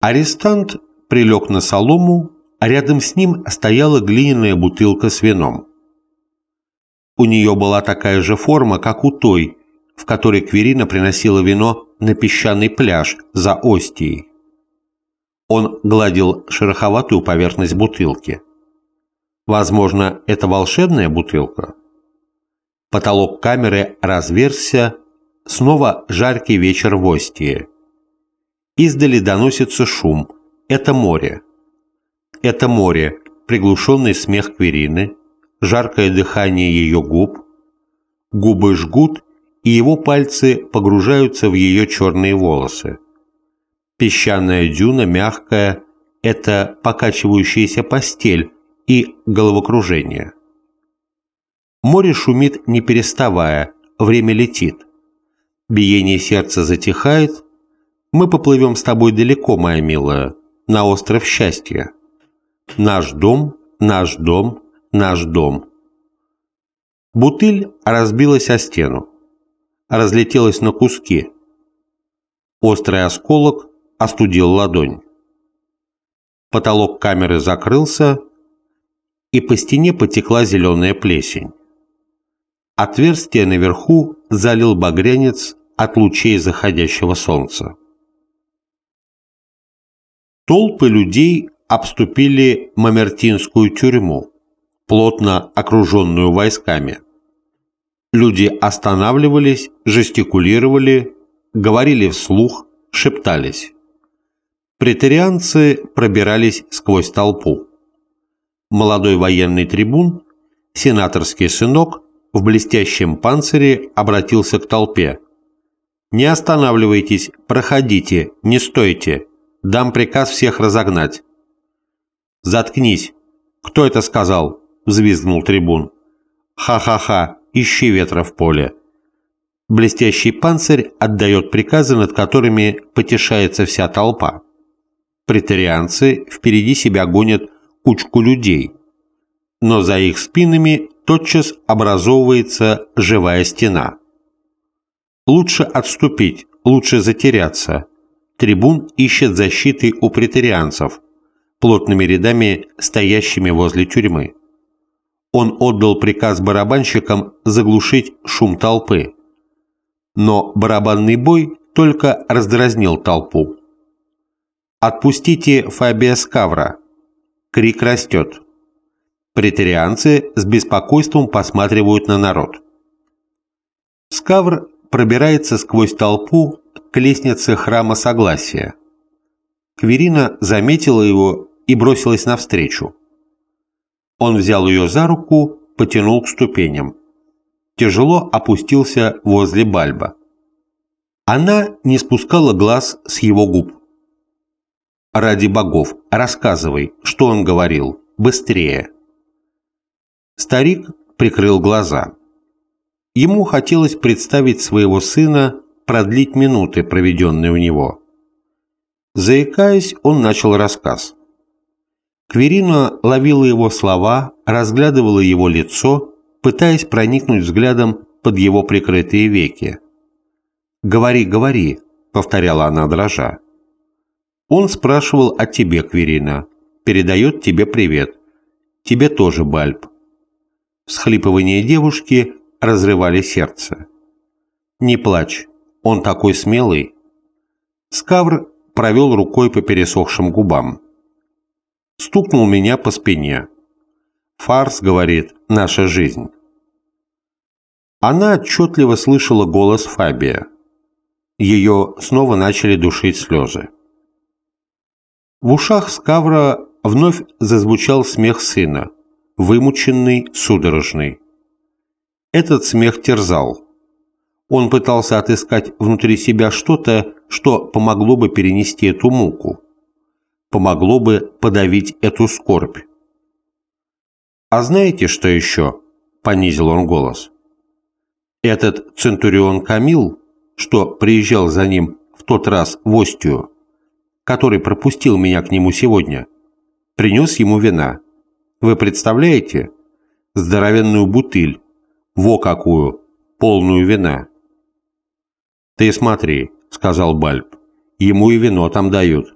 Арестант прилег на солому, а рядом с ним стояла глиняная бутылка с вином. У нее была такая же форма, как у той, в которой Кверина приносила вино на песчаный пляж за Остией. Он гладил шероховатую поверхность бутылки. Возможно, это волшебная бутылка? Потолок камеры разверзся, снова жаркий вечер в Остии. Издали доносится шум. Это море. Это море, приглушенный смех Кверины, жаркое дыхание ее губ. Губы жгут, и его пальцы погружаются в ее черные волосы. Песчаная дюна мягкая – это покачивающаяся постель и головокружение. Море шумит не переставая, время летит. Биение сердца затихает. Мы поплывем с тобой далеко, моя милая, на остров счастья. Наш дом, наш дом, наш дом. Бутыль разбилась о стену. Разлетелась на куски. Острый осколок остудил ладонь. Потолок камеры закрылся, и по стене потекла зеленая плесень. Отверстие наверху залил багрянец от лучей заходящего солнца. Толпы людей обступили Мамертинскую тюрьму, плотно окруженную войсками. Люди останавливались, жестикулировали, говорили вслух, шептались. Претарианцы пробирались сквозь толпу. Молодой военный трибун, сенаторский сынок в блестящем панцире обратился к толпе. «Не останавливайтесь, проходите, не стойте. Дам приказ всех разогнать». «Заткнись! Кто это сказал?» – взвизгнул трибун. «Ха-ха-ха, ищи ветра в поле». Блестящий панцирь отдает приказы, над которыми потешается вся толпа. Претарианцы впереди себя гонят кучку людей, но за их спинами тотчас образовывается живая стена. Лучше отступить, лучше затеряться. Трибун ищет защиты у претарианцев, плотными рядами стоящими возле тюрьмы. Он отдал приказ барабанщикам заглушить шум толпы. Но барабанный бой только раздразнил толпу. «Отпустите Фабия Скавра!» Крик растет. Претарианцы с беспокойством посматривают на народ. Скавр пробирается сквозь толпу к лестнице храма Согласия. Кверина заметила его и бросилась навстречу. Он взял ее за руку, потянул к ступеням. Тяжело опустился возле Бальба. Она не спускала глаз с его губ. «Ради богов, рассказывай, что он говорил. Быстрее!» Старик прикрыл глаза. Ему хотелось представить своего сына, продлить минуты, проведенные у него. Заикаясь, он начал рассказ. Кверина ловила его слова, разглядывала его лицо, пытаясь проникнуть взглядом под его прикрытые веки. «Говори, говори», — повторяла она дрожа. Он спрашивал о тебе, Кверина. Передает тебе привет. Тебе тоже, Бальб. Всхлипывания девушки разрывали сердце. Не плачь, он такой смелый. Скавр провел рукой по пересохшим губам. Стукнул меня по спине. Фарс, говорит, наша жизнь. Она отчетливо слышала голос Фабия. Ее снова начали душить слезы. В ушах Скавра вновь зазвучал смех сына, вымученный, судорожный. Этот смех терзал. Он пытался отыскать внутри себя что-то, что помогло бы перенести эту муку, помогло бы подавить эту скорбь. «А знаете, что еще?» – понизил он голос. «Этот Центурион Камил, что приезжал за ним в тот раз в Остию, который пропустил меня к нему сегодня, принес ему вина. Вы представляете? Здоровенную бутыль. Во какую! Полную вина. «Ты смотри», — сказал Бальб, — «ему и вино там дают».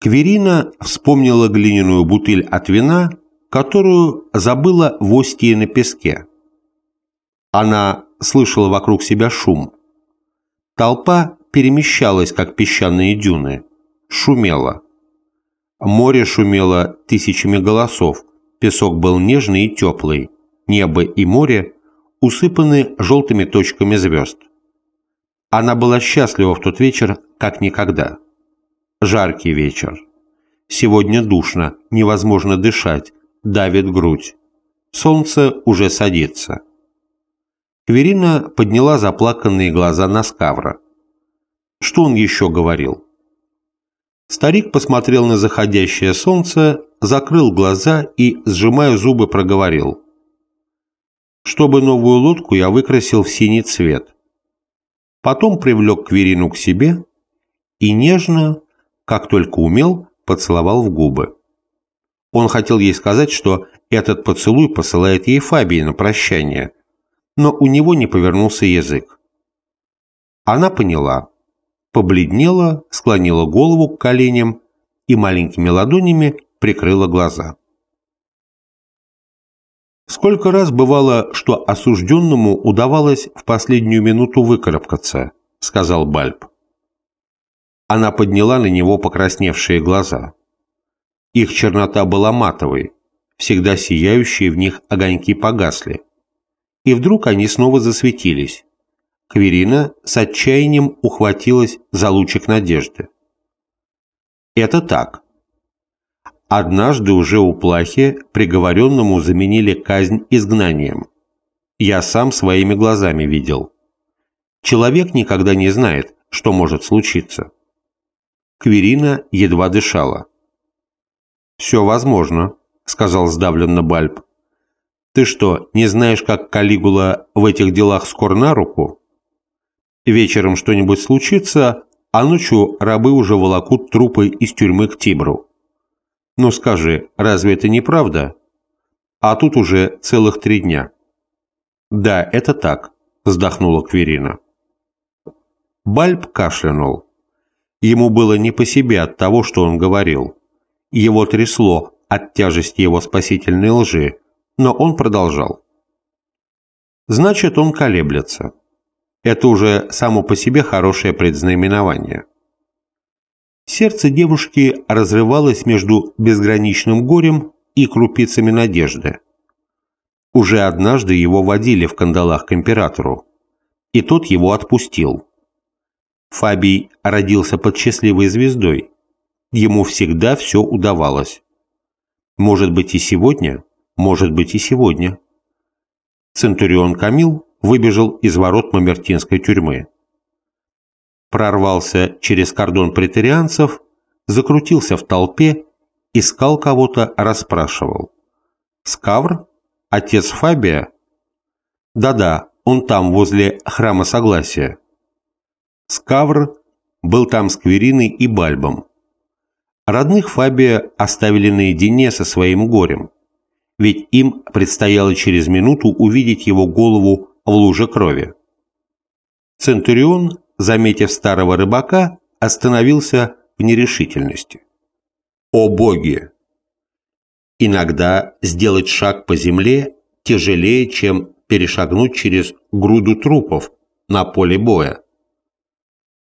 Кверина вспомнила глиняную бутыль от вина, которую забыла в Остии на песке. Она слышала вокруг себя шум. Толпа перемещалась, как песчаные дюны, шумела. Море шумело тысячами голосов, песок был нежный и теплый, небо и море усыпаны желтыми точками звезд. Она была счастлива в тот вечер, как никогда. Жаркий вечер. Сегодня душно, невозможно дышать, давит грудь. Солнце уже садится. Кверина подняла заплаканные глаза на Скавра. Что он еще говорил? Старик посмотрел на заходящее солнце, закрыл глаза и, сжимая зубы, проговорил. Чтобы новую лодку я выкрасил в синий цвет. Потом привлек Кверину к себе и нежно, как только умел, поцеловал в губы. Он хотел ей сказать, что этот поцелуй посылает ей Фабии на прощание, но у него не повернулся язык. Она поняла, побледнела, склонила голову к коленям и маленькими ладонями прикрыла глаза. Сколько раз бывало, что осужденному удавалось в последнюю минуту выкарабкаться, сказал Бальб. Она подняла на него покрасневшие глаза. Их чернота была матовой, всегда сияющие в них огоньки погасли. И вдруг они снова засветились. Кверина с отчаянием ухватилась за лучик надежды. Это так. Однажды уже у Плахи приговоренному заменили казнь изгнанием. Я сам своими глазами видел. Человек никогда не знает, что может случиться. Кверина едва дышала. «Все возможно», — сказал сдавленно Бальб. «Ты что, не знаешь, как Калигула в этих делах скор на руку? Вечером что-нибудь случится, а ночью рабы уже волокут трупы из тюрьмы к Тибру. Ну скажи, разве это не правда? А тут уже целых три дня». «Да, это так», — вздохнула Кверина. Бальб кашлянул. Ему было не по себе от того, что он говорил. Его трясло от тяжести его спасительной лжи, но он продолжал. Значит, он колеблется. Это уже само по себе хорошее предзнаменование. Сердце девушки разрывалось между безграничным горем и крупицами надежды. Уже однажды его водили в кандалах к императору, и тот его отпустил. Фабий родился под счастливой звездой. Ему всегда все удавалось. Может быть и сегодня, может быть и сегодня. Центурион Камил выбежал из ворот Мамертинской тюрьмы. Прорвался через кордон претарианцев, закрутился в толпе, искал кого-то, расспрашивал. «Скавр? Отец Фабия?» «Да-да, он там, возле храма Согласия». Скавр был там с Квериной и Бальбом. Родных Фабия оставили наедине со своим горем, ведь им предстояло через минуту увидеть его голову в луже крови. Центурион, заметив старого рыбака, остановился в нерешительности. О боги! Иногда сделать шаг по земле тяжелее, чем перешагнуть через груду трупов на поле боя.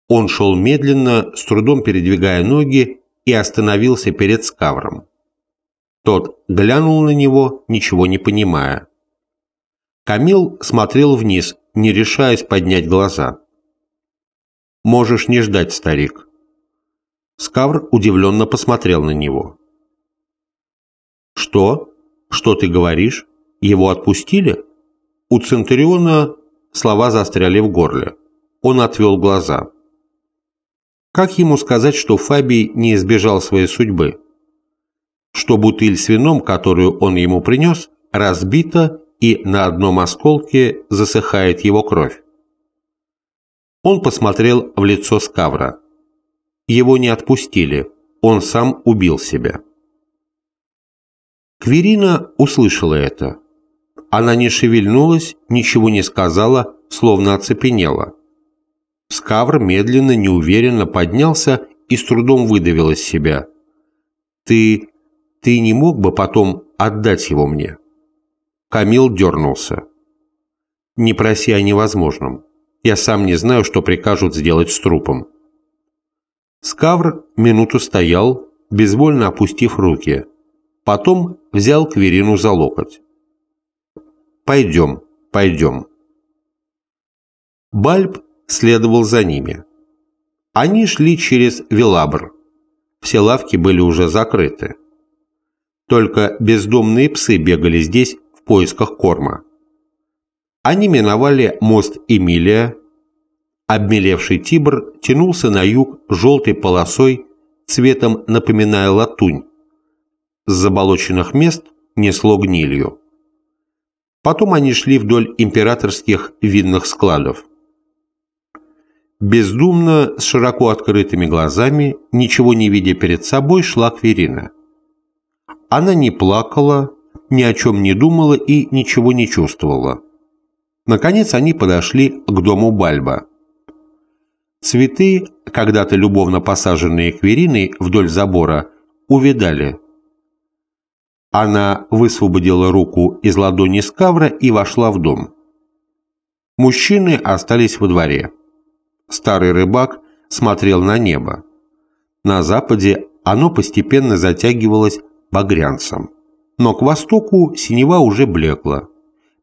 Он шел медленно, с трудом передвигая ноги, и остановился перед Скавром. Тот глянул на него, ничего не понимая. Камил смотрел вниз, не решаясь поднять глаза. «Можешь не ждать, старик». Скавр удивленно посмотрел на него. «Что? Что ты говоришь? Его отпустили?» У Центуриона слова застряли в горле. Он отвел глаза. Как ему сказать, что Фабий не избежал своей судьбы? Что бутыль с вином, которую он ему принес, разбита и на одном осколке засыхает его кровь? Он посмотрел в лицо Скавра. Его не отпустили, он сам убил себя. Кверина услышала это. Она не шевельнулась, ничего не сказала, словно оцепенела. Скавр медленно, неуверенно поднялся и с трудом выдавил из себя. Ты... ты не мог бы потом отдать его мне?» Камил дернулся. «Не проси о невозможном. Я сам не знаю, что прикажут сделать с трупом». Скавр минуту стоял, безвольно опустив руки. Потом взял Кверину за локоть. «Пойдем, пойдем». Бальб следовал за ними. Они шли через Вилабр. Все лавки были уже закрыты. Только бездомные псы бегали здесь в поисках корма. Они миновали мост Эмилия. Обмелевший Тибр тянулся на юг желтой полосой, цветом напоминая латунь. С заболоченных мест несло гнилью. Потом они шли вдоль императорских винных складов. Бездумно, с широко открытыми глазами, ничего не видя перед собой, шла Кверина. Она не плакала, ни о чем не думала и ничего не чувствовала. Наконец они подошли к дому Бальба. Цветы, когда-то любовно посаженные Квериной вдоль забора, увидали. Она высвободила руку из ладони Скавра и вошла в дом. Мужчины остались во дворе. Старый рыбак смотрел на небо. На западе оно постепенно затягивалось багрянцем. Но к востоку синева уже блекла,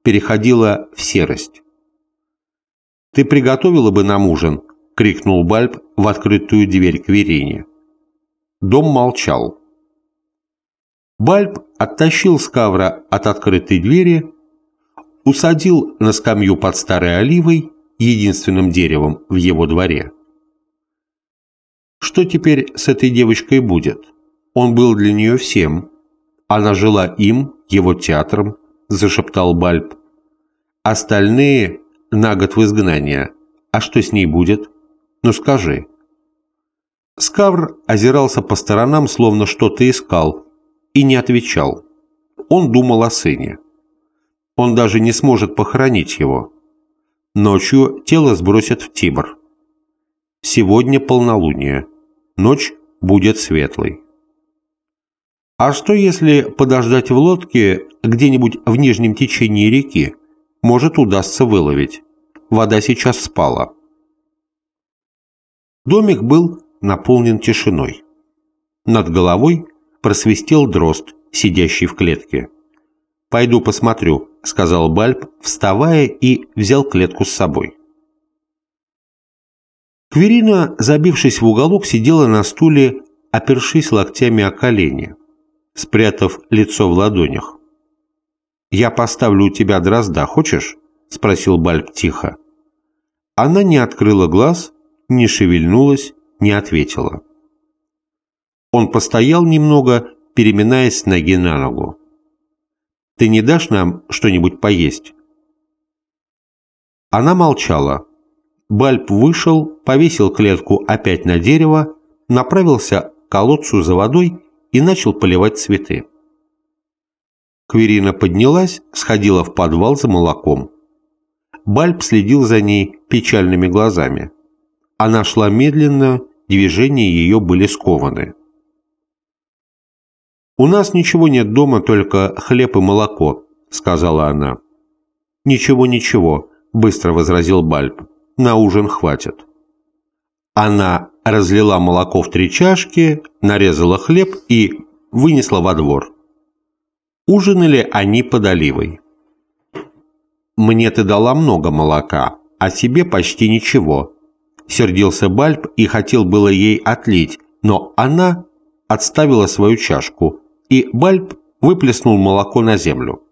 переходила в серость. «Ты приготовила бы нам ужин?» — крикнул Бальб в открытую дверь к Верине. Дом молчал. Бальб оттащил Скавра от открытой двери, усадил на скамью под старой оливой единственным деревом в его дворе. Что теперь с этой девочкой будет? Он был для нее всем. Она жила им, его театром, зашептал Бальб. Остальные на год в изгнание. А что с ней будет? Ну скажи. Скавр озирался по сторонам, словно что-то искал, и не отвечал. Он думал о сыне. Он даже не сможет похоронить его. Ночью тело сбросят в Тибр. Сегодня полнолуние. Ночь будет светлой. А что если подождать в лодке где-нибудь в нижнем течении реки? Может, удастся выловить. Вода сейчас спала. Домик был наполнен тишиной. Над головой просвистел дрозд, сидящий в клетке. «Пойду посмотрю», — сказал Бальб, вставая и взял клетку с собой. Кверина, забившись в уголок, сидела на стуле, опершись локтями о колени, спрятав лицо в ладонях. «Я поставлю у тебя дрозда, хочешь?» — спросил Бальб тихо. Она не открыла глаз, не шевельнулась, не ответила. Он постоял немного, переминаясь с ноги на ногу. Ты не дашь нам что-нибудь поесть?» Она молчала. Бальб вышел, повесил клетку опять на дерево, направился к колодцу за водой и начал поливать цветы. Кверина поднялась, сходила в подвал за молоком. Бальб следил за ней печальными глазами. Она шла медленно, движения ее были скованы. «У нас ничего нет дома, только хлеб и молоко», — сказала она. «Ничего, ничего», — быстро возразил Бальб. «На ужин хватит». Она разлила молоко в три чашки, нарезала хлеб и вынесла во двор. Ужинали они под оливой. «Мне ты дала много молока, а себе почти ничего», — сердился Бальб и хотел было ей отлить, но она отставила свою чашку, и Бальб выплеснул молоко на землю.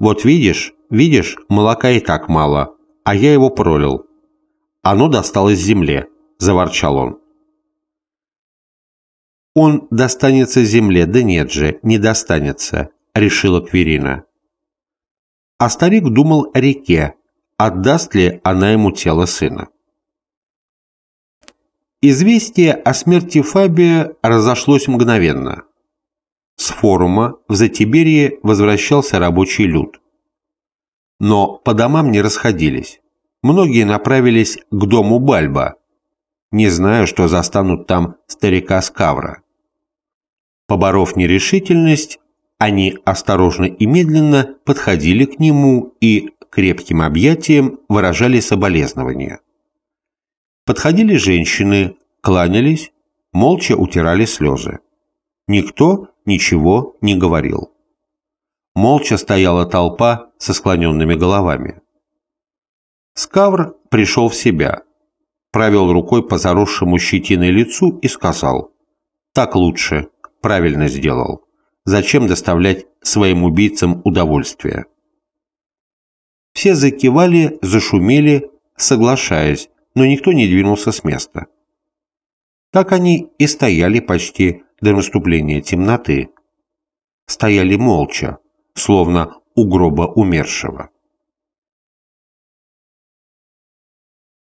«Вот видишь, видишь, молока и так мало, а я его пролил. Оно досталось земле», — заворчал он. «Он достанется земле, да нет же, не достанется», — решила Кверина. А старик думал о реке, отдаст ли она ему тело сына. Известие о смерти Фабия разошлось мгновенно. С форума в Затиберье возвращался рабочий люд. Но по домам не расходились. Многие направились к дому Бальба, не зная, что застанут там старика Скавра. Поборов нерешительность, они осторожно и медленно подходили к нему и крепким объятием выражали соболезнования. Подходили женщины, кланялись, молча утирали слезы. Никто ничего не говорил. Молча стояла толпа со склоненными головами. Скавр пришел в себя, провел рукой по заросшему щетиной лицу и сказал «Так лучше, правильно сделал. Зачем доставлять своим убийцам удовольствие?» Все закивали, зашумели, соглашаясь, но никто не двинулся с места. Так они и стояли почти до наступления темноты. Стояли молча, словно у гроба умершего.